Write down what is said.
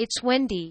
It's Wendy.